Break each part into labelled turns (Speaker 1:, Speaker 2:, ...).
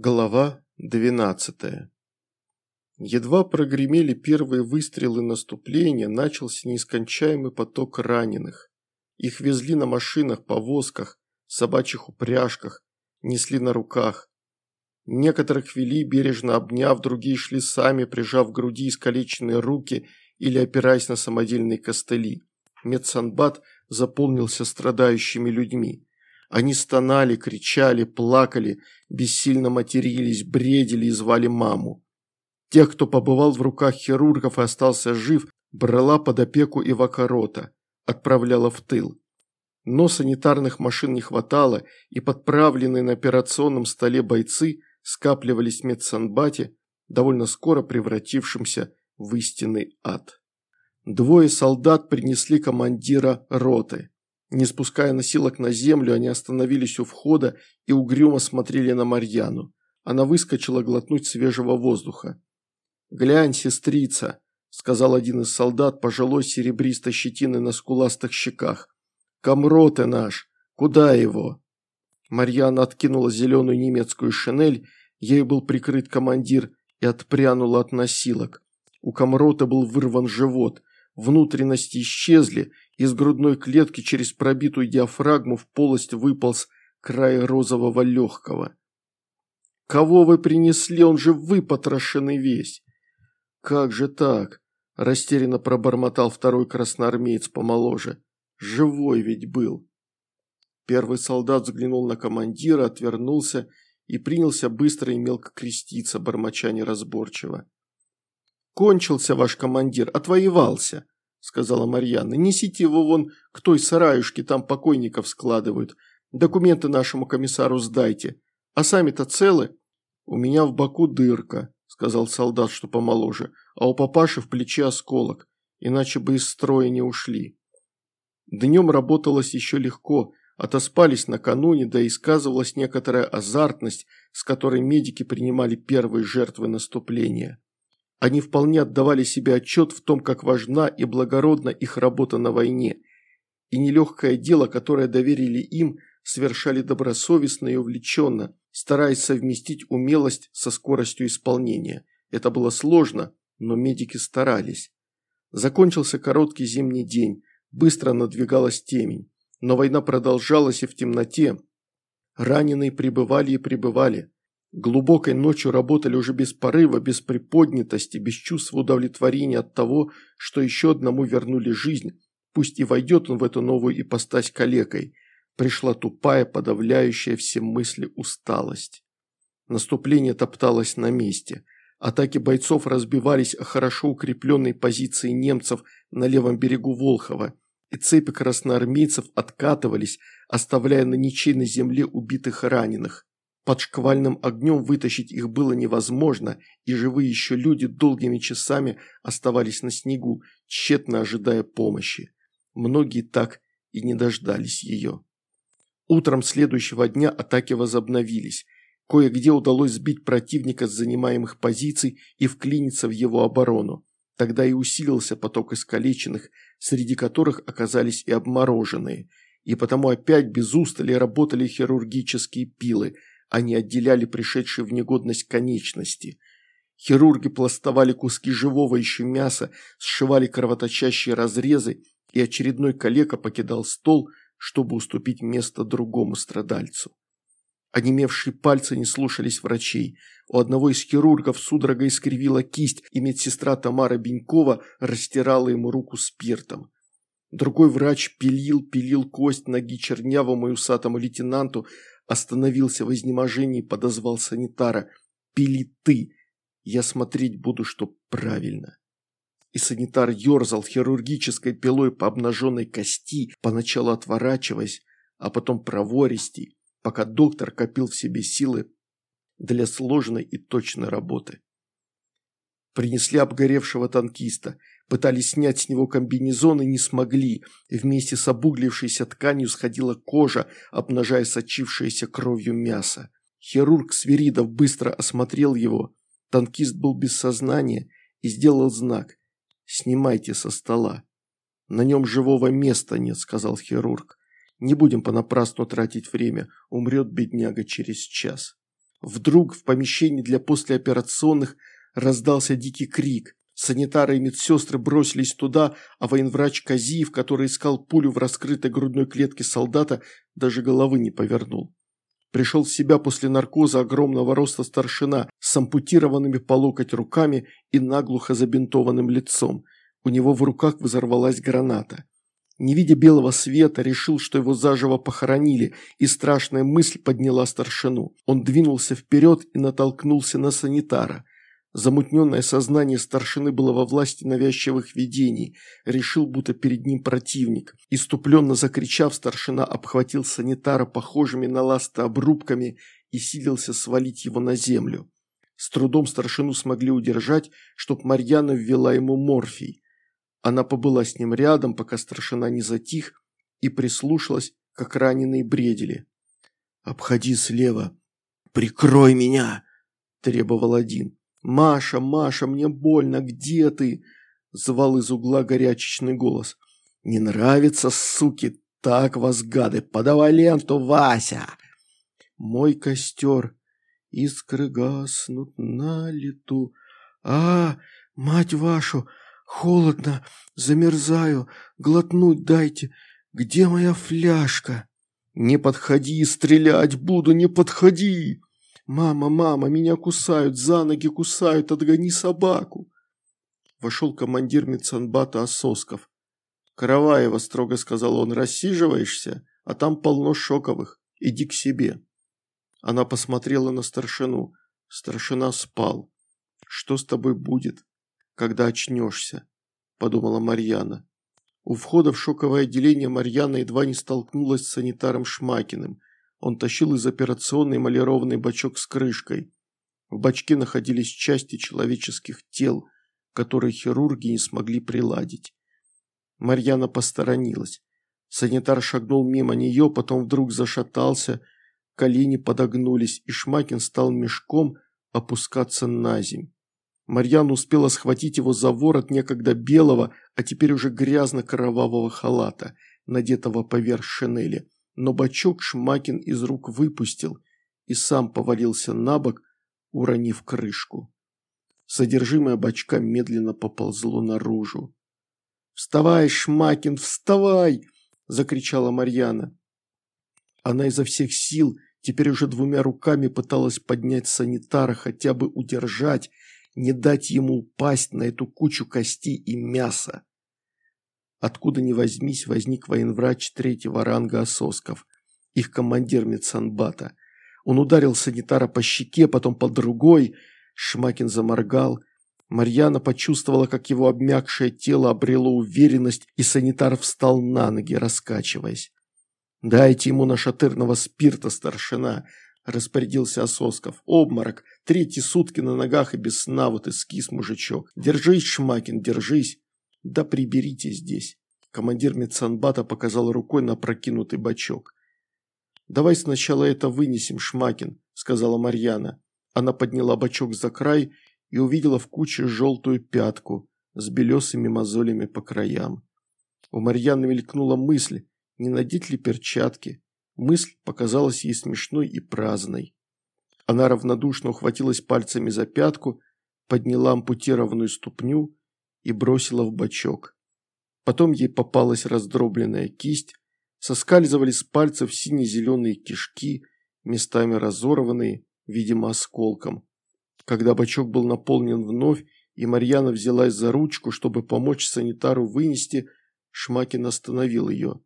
Speaker 1: Глава 12. Едва прогремели первые выстрелы наступления, начался нескончаемый поток раненых. Их везли на машинах, повозках, собачьих упряжках, несли на руках. Некоторых вели, бережно обняв, другие шли сами, прижав к груди искалеченные руки или опираясь на самодельные костыли. Медсанбат заполнился страдающими людьми. Они стонали, кричали, плакали, бессильно матерились, бредили и звали маму. Тех, кто побывал в руках хирургов и остался жив, брала под опеку Ивакорота, отправляла в тыл. Но санитарных машин не хватало, и подправленные на операционном столе бойцы скапливались в медсанбате, довольно скоро превратившимся в истинный ад. Двое солдат принесли командира роты. Не спуская носилок на землю, они остановились у входа и угрюмо смотрели на Марьяну. Она выскочила глотнуть свежего воздуха. «Глянь, сестрица», – сказал один из солдат, пожилой серебристо щетиной на скуластых щеках. «Комро ты наш! Куда его?» Марьяна откинула зеленую немецкую шинель, ею был прикрыт командир, и отпрянула от носилок. У Комрота был вырван живот, внутренности исчезли, из грудной клетки через пробитую диафрагму в полость выполз край розового легкого. «Кого вы принесли? Он же выпотрошенный весь!» «Как же так?» – растерянно пробормотал второй красноармеец помоложе. «Живой ведь был!» Первый солдат взглянул на командира, отвернулся и принялся быстро и мелко креститься, бормоча неразборчиво. «Кончился ваш командир, отвоевался!» – сказала Марьяна. «Несите его вон к той сараюшке, там покойников складывают. Документы нашему комиссару сдайте. А сами-то целы?» «У меня в боку дырка», – сказал солдат, что помоложе, «а у папаши в плече осколок, иначе бы из строя не ушли». Днем работалось еще легко, отоспались накануне, да и сказывалась некоторая азартность, с которой медики принимали первые жертвы наступления. Они вполне отдавали себе отчет в том, как важна и благородна их работа на войне. И нелегкое дело, которое доверили им, совершали добросовестно и увлеченно, стараясь совместить умелость со скоростью исполнения. Это было сложно, но медики старались. Закончился короткий зимний день, быстро надвигалась темень. Но война продолжалась и в темноте. Раненые прибывали и прибывали. Глубокой ночью работали уже без порыва, без приподнятости, без чувства удовлетворения от того, что еще одному вернули жизнь, пусть и войдет он в эту новую ипостась калекой. Пришла тупая, подавляющая все мысли усталость. Наступление топталось на месте. Атаки бойцов разбивались о хорошо укрепленной позиции немцев на левом берегу Волхова, и цепи красноармейцев откатывались, оставляя на ничейной земле убитых и раненых. Под шквальным огнем вытащить их было невозможно, и живые еще люди долгими часами оставались на снегу, тщетно ожидая помощи. Многие так и не дождались ее. Утром следующего дня атаки возобновились. Кое-где удалось сбить противника с занимаемых позиций и вклиниться в его оборону. Тогда и усилился поток искалеченных, среди которых оказались и обмороженные. И потому опять без устали работали хирургические пилы – они отделяли пришедшие в негодность конечности. Хирурги пластовали куски живого еще мяса, сшивали кровоточащие разрезы, и очередной калека покидал стол, чтобы уступить место другому страдальцу. Онемевшие пальцы не слушались врачей. У одного из хирургов судорога искривила кисть, и медсестра Тамара Бенькова растирала ему руку спиртом. Другой врач пилил, пилил кость ноги чернявому и усатому лейтенанту, Остановился в изнеможении, подозвал санитара. «Пили ты! Я смотреть буду, что правильно!» И санитар ерзал хирургической пилой по обнаженной кости, поначалу отворачиваясь, а потом провористей, пока доктор копил в себе силы для сложной и точной работы. Принесли обгоревшего танкиста, пытались снять с него комбинезон и не смогли. Вместе с обуглившейся тканью сходила кожа, обнажая сочившееся кровью мясо. Хирург Свиридов быстро осмотрел его. Танкист был без сознания и сделал знак «Снимайте со стола». «На нем живого места нет», – сказал хирург. «Не будем понапрасну тратить время, умрет бедняга через час». Вдруг в помещении для послеоперационных раздался дикий крик. Санитары и медсестры бросились туда, а военврач Казиев, который искал пулю в раскрытой грудной клетке солдата, даже головы не повернул. Пришел в себя после наркоза огромного роста старшина с ампутированными по локоть руками и наглухо забинтованным лицом. У него в руках взорвалась граната. Не видя белого света, решил, что его заживо похоронили, и страшная мысль подняла старшину. Он двинулся вперед и натолкнулся на санитара. Замутненное сознание старшины было во власти навязчивых видений. Решил, будто перед ним противник. Иступленно закричав, старшина обхватил санитара похожими на ласты обрубками и силился свалить его на землю. С трудом старшину смогли удержать, чтоб Марьяна ввела ему морфий. Она побыла с ним рядом, пока старшина не затих, и прислушалась, как раненые бредили. «Обходи слева! Прикрой меня!» – требовал один. «Маша, Маша, мне больно, где ты?» – звал из угла горячечный голос. «Не нравится, суки, так вас, гады, подавай ленту, Вася!» «Мой костер, искры гаснут на лету. А, мать вашу, холодно, замерзаю, глотнуть дайте. Где моя фляжка?» «Не подходи, стрелять буду, не подходи!» «Мама, мама, меня кусают, за ноги кусают, отгони собаку!» Вошел командир медсанбата Ососков. «Караваева», – строго сказал он, – «рассиживаешься, а там полно шоковых, иди к себе». Она посмотрела на старшину. Старшина спал. «Что с тобой будет, когда очнешься?» – подумала Марьяна. У входа в шоковое отделение Марьяна едва не столкнулась с санитаром Шмакиным. Он тащил из операционной эмалированный бачок с крышкой. В бачке находились части человеческих тел, которые хирурги не смогли приладить. Марьяна посторонилась. Санитар шагнул мимо нее, потом вдруг зашатался, колени подогнулись, и Шмакин стал мешком опускаться на земь. Марьяна успела схватить его за ворот некогда белого, а теперь уже грязно-кровавого халата, надетого поверх шинели но бачок Шмакин из рук выпустил и сам повалился на бок, уронив крышку. Содержимое бачка медленно поползло наружу. «Вставай, Шмакин, вставай!» – закричала Марьяна. Она изо всех сил, теперь уже двумя руками пыталась поднять санитара, хотя бы удержать, не дать ему упасть на эту кучу костей и мяса. Откуда ни возьмись, возник военврач третьего ранга Ососков, их командир медсанбата. Он ударил санитара по щеке, потом по другой. Шмакин заморгал. Марьяна почувствовала, как его обмякшее тело обрело уверенность, и санитар встал на ноги, раскачиваясь. «Дайте ему нашатырного спирта, старшина», – распорядился Ососков. «Обморок. Третьи сутки на ногах и без сна вот эскиз, мужичок. Держись, Шмакин, держись». «Да приберите здесь». Командир медсанбата показал рукой на прокинутый бачок. «Давай сначала это вынесем, Шмакин», – сказала Марьяна. Она подняла бачок за край и увидела в куче желтую пятку с белесыми мозолями по краям. У Марьяны мелькнула мысль, не надеть ли перчатки. Мысль показалась ей смешной и праздной. Она равнодушно ухватилась пальцами за пятку, подняла ампутированную ступню и бросила в бачок. Потом ей попалась раздробленная кисть, соскальзывали с пальцев сине-зеленые кишки, местами разорванные, видимо, осколком. Когда бачок был наполнен вновь, и Марьяна взялась за ручку, чтобы помочь санитару вынести, Шмакин остановил ее.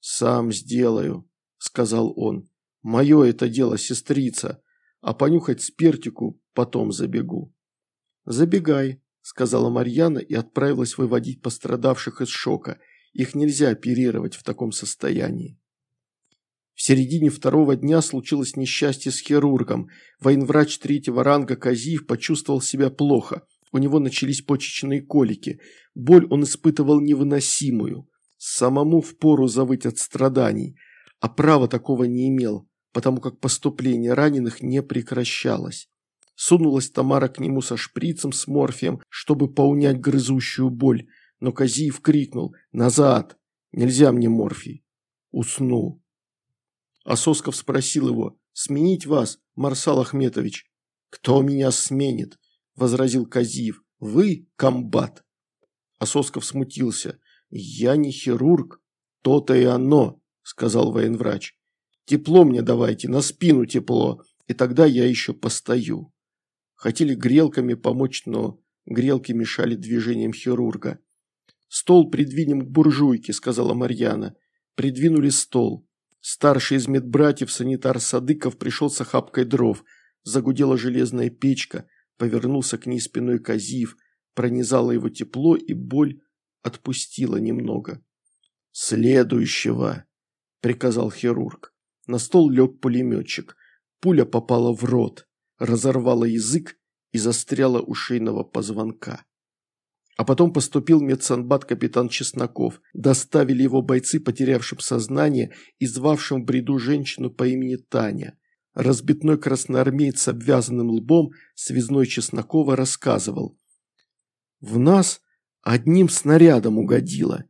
Speaker 1: «Сам сделаю», – сказал он. «Мое это дело, сестрица, а понюхать спиртику потом забегу». «Забегай», сказала Марьяна и отправилась выводить пострадавших из шока. Их нельзя оперировать в таком состоянии. В середине второго дня случилось несчастье с хирургом. Военврач третьего ранга Казиев почувствовал себя плохо. У него начались почечные колики. Боль он испытывал невыносимую. Самому впору завыть от страданий. А права такого не имел, потому как поступление раненых не прекращалось. Сунулась Тамара к нему со шприцем с морфием, чтобы поунять грызущую боль, но Казиев крикнул «Назад! Нельзя мне морфий!» Уснул. Ососков спросил его Сменить вас, Марсал Ахметович». «Кто меня сменит?» – возразил Казиев. «Вы комбат». Ососков смутился. «Я не хирург». «То-то и оно», – сказал военврач. «Тепло мне давайте, на спину тепло, и тогда я еще постою». Хотели грелками помочь, но грелки мешали движениям хирурга. «Стол придвинем к буржуйке», – сказала Марьяна. Придвинули стол. Старший из медбратьев, санитар Садыков, пришел с охапкой дров. Загудела железная печка, повернулся к ней спиной Казиев, пронизало его тепло, и боль отпустила немного. «Следующего!» – приказал хирург. На стол лег пулеметчик. Пуля попала в рот, разорвала язык и застряла у шейного позвонка. А потом поступил медсанбат капитан Чесноков. Доставили его бойцы, потерявшим сознание и звавшим в бреду женщину по имени Таня. Разбитной красноармеец с обвязанным лбом, связной Чеснокова, рассказывал. «В нас одним снарядом угодило.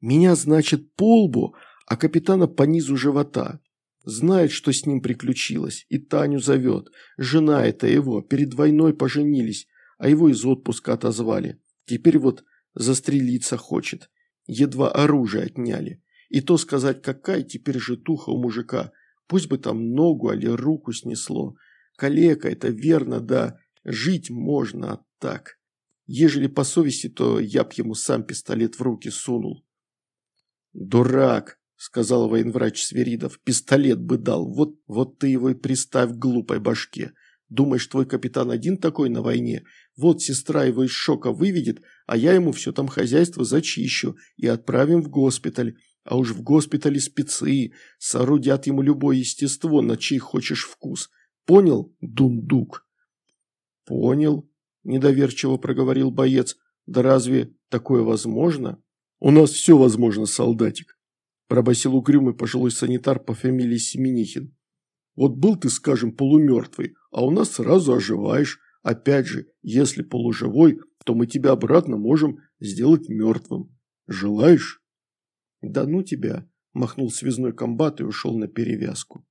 Speaker 1: Меня, значит, по лбу, а капитана по низу живота. Знает, что с ним приключилось, и Таню зовет. Жена это его, перед войной поженились, а его из отпуска отозвали. Теперь вот застрелиться хочет. Едва оружие отняли. И то сказать, какая теперь житуха у мужика. Пусть бы там ногу или руку снесло. Калека, это верно, да. Жить можно, а так. Ежели по совести, то я б ему сам пистолет в руки сунул. «Дурак», — сказал военврач Сверидов, — «пистолет бы дал. Вот, вот ты его и приставь к глупой башке. Думаешь, твой капитан один такой на войне? Вот сестра его из шока выведет, а я ему все там хозяйство зачищу и отправим в госпиталь. А уж в госпитале спецы соорудят ему любое естество, на чей хочешь вкус. Понял, дундук?» «Понял», – недоверчиво проговорил боец. «Да разве такое возможно?» «У нас все возможно, солдатик», – пробасил угрюмый пожилой санитар по фамилии Семенихин. «Вот был ты, скажем, полумертвый, а у нас сразу оживаешь. Опять же, если полуживой, то мы тебя обратно можем сделать мертвым. Желаешь?» «Да ну тебя!» – махнул связной комбат и ушел на перевязку.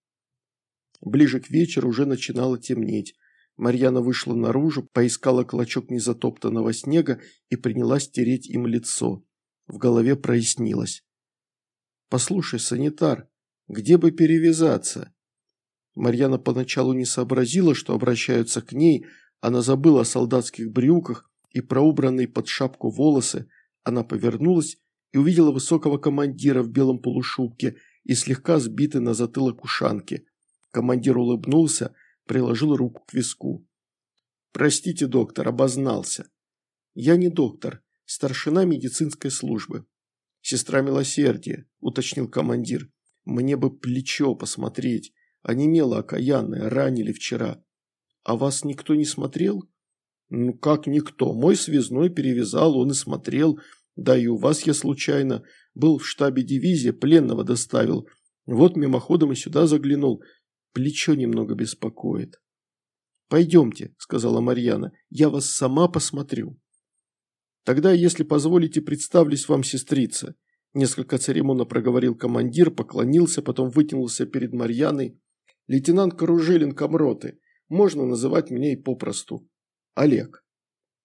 Speaker 1: Ближе к вечеру уже начинало темнеть. Марьяна вышла наружу, поискала клочок незатоптанного снега и принялась тереть им лицо. В голове прояснилось. «Послушай, санитар, где бы перевязаться?» Марьяна поначалу не сообразила, что обращаются к ней, она забыла о солдатских брюках и про убранные под шапку волосы. Она повернулась и увидела высокого командира в белом полушубке и слегка сбитый на затылок ушанки. Командир улыбнулся, приложил руку к виску. «Простите, доктор, обознался». «Я не доктор, старшина медицинской службы». «Сестра милосердия», – уточнил командир. «Мне бы плечо посмотреть. Онемело окаянное, ранили вчера. А вас никто не смотрел? Ну как никто? Мой связной перевязал, он и смотрел. Да и у вас я случайно. Был в штабе дивизии, пленного доставил. Вот мимоходом и сюда заглянул. Плечо немного беспокоит. «Пойдемте», – сказала Марьяна, – «я вас сама посмотрю». «Тогда, если позволите, представлюсь вам, сестрица», – несколько церемонно проговорил командир, поклонился, потом вытянулся перед Марьяной. «Лейтенант Каружелин Комроты. Можно называть меня и попросту. Олег».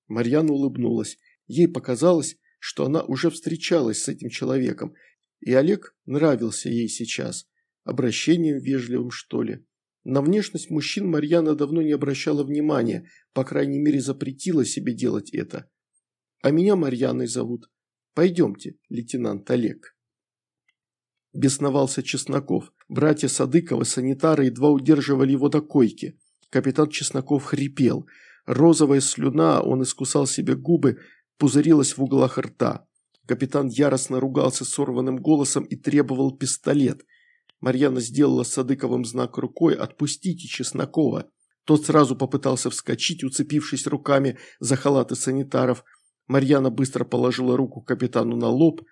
Speaker 1: Марьяна улыбнулась. Ей показалось, что она уже встречалась с этим человеком, и Олег нравился ей сейчас. Обращением вежливым, что ли. На внешность мужчин Марьяна давно не обращала внимания, по крайней мере запретила себе делать это. А меня Марьяной зовут. Пойдемте, лейтенант Олег. Бесновался Чесноков. Братья Садыковы, санитары, едва удерживали его до койки. Капитан Чесноков хрипел. Розовая слюна, он искусал себе губы, пузырилась в углах рта. Капитан яростно ругался сорванным голосом и требовал пистолет. Марьяна сделала Садыковым знак рукой «Отпустите Чеснокова». Тот сразу попытался вскочить, уцепившись руками за халаты санитаров. Марьяна быстро положила руку капитану на лоб.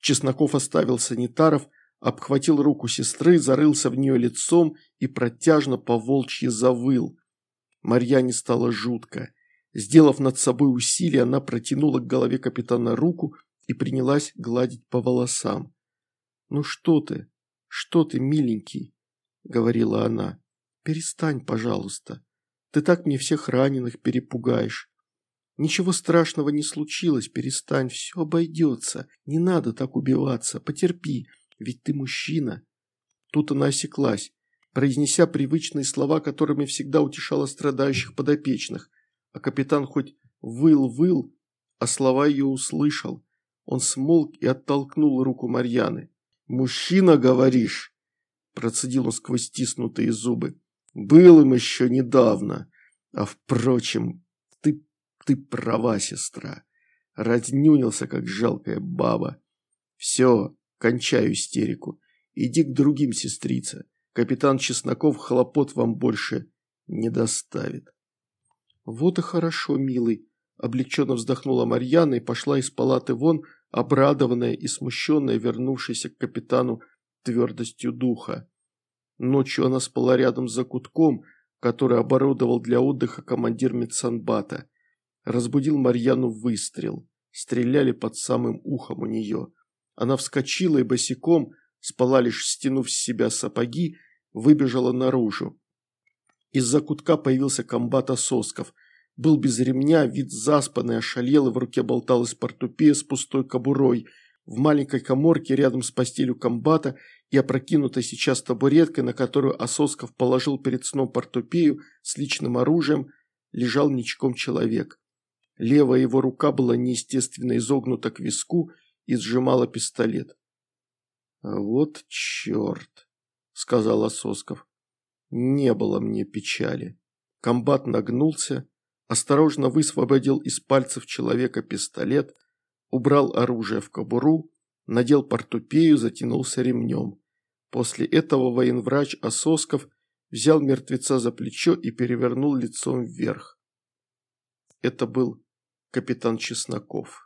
Speaker 1: Чесноков оставил санитаров, обхватил руку сестры, зарылся в нее лицом и протяжно по волчьи завыл. Марьяне стало жутко. Сделав над собой усилие, она протянула к голове капитана руку и принялась гладить по волосам. «Ну что ты? Что ты, миленький?» – говорила она. перестань, пожалуйста. Ты так мне всех раненых перепугаешь. Ничего страшного не случилось, перестань, все обойдется. Не надо так убиваться, потерпи, ведь ты мужчина». Тут она осеклась, произнеся привычные слова, которыми всегда утешала страдающих подопечных. А капитан хоть выл-выл, а слова ее услышал. Он смолк и оттолкнул руку Марьяны. «Мужчина, говоришь?» Процедил он сквозь стиснутые зубы. «Был им еще недавно. А впрочем, ты, права, сестра. Разнюнился, как жалкая баба. Все, кончаю истерику. Иди к другим, сестрица. Капитан Чесноков хлопот вам больше не доставит». «Вот и хорошо, милый», – облегченно вздохнула Марьяна и пошла из палаты вон, обрадованная и смущенная, вернувшаяся к капитану твердостью духа. Ночью она спала рядом с закутком, который оборудовал для отдыха командир медсанбата. Разбудил Марьяну выстрел. Стреляли под самым ухом у нее. Она вскочила и босиком, спала лишь стянув с себя сапоги, выбежала наружу. Из закутка появился комбат Ососков – был без ремня, вид заспанный, ошалел, и в руке болталась портупея с пустой кобурой. В маленькой коморке рядом с постелью комбата и опрокинутой сейчас табуреткой, на которую Ососков положил перед сном портупею с личным оружием, лежал ничком человек. Левая его рука была неестественно изогнута к виску и сжимала пистолет. «Вот черт», — сказал Ососков. «Не было мне печали». Комбат нагнулся, осторожно высвободил из пальцев человека пистолет, убрал оружие в кобуру, надел портупею, затянулся ремнем. После этого военврач Ососков взял мертвеца за плечо и перевернул лицом вверх. Это был капитан Чесноков.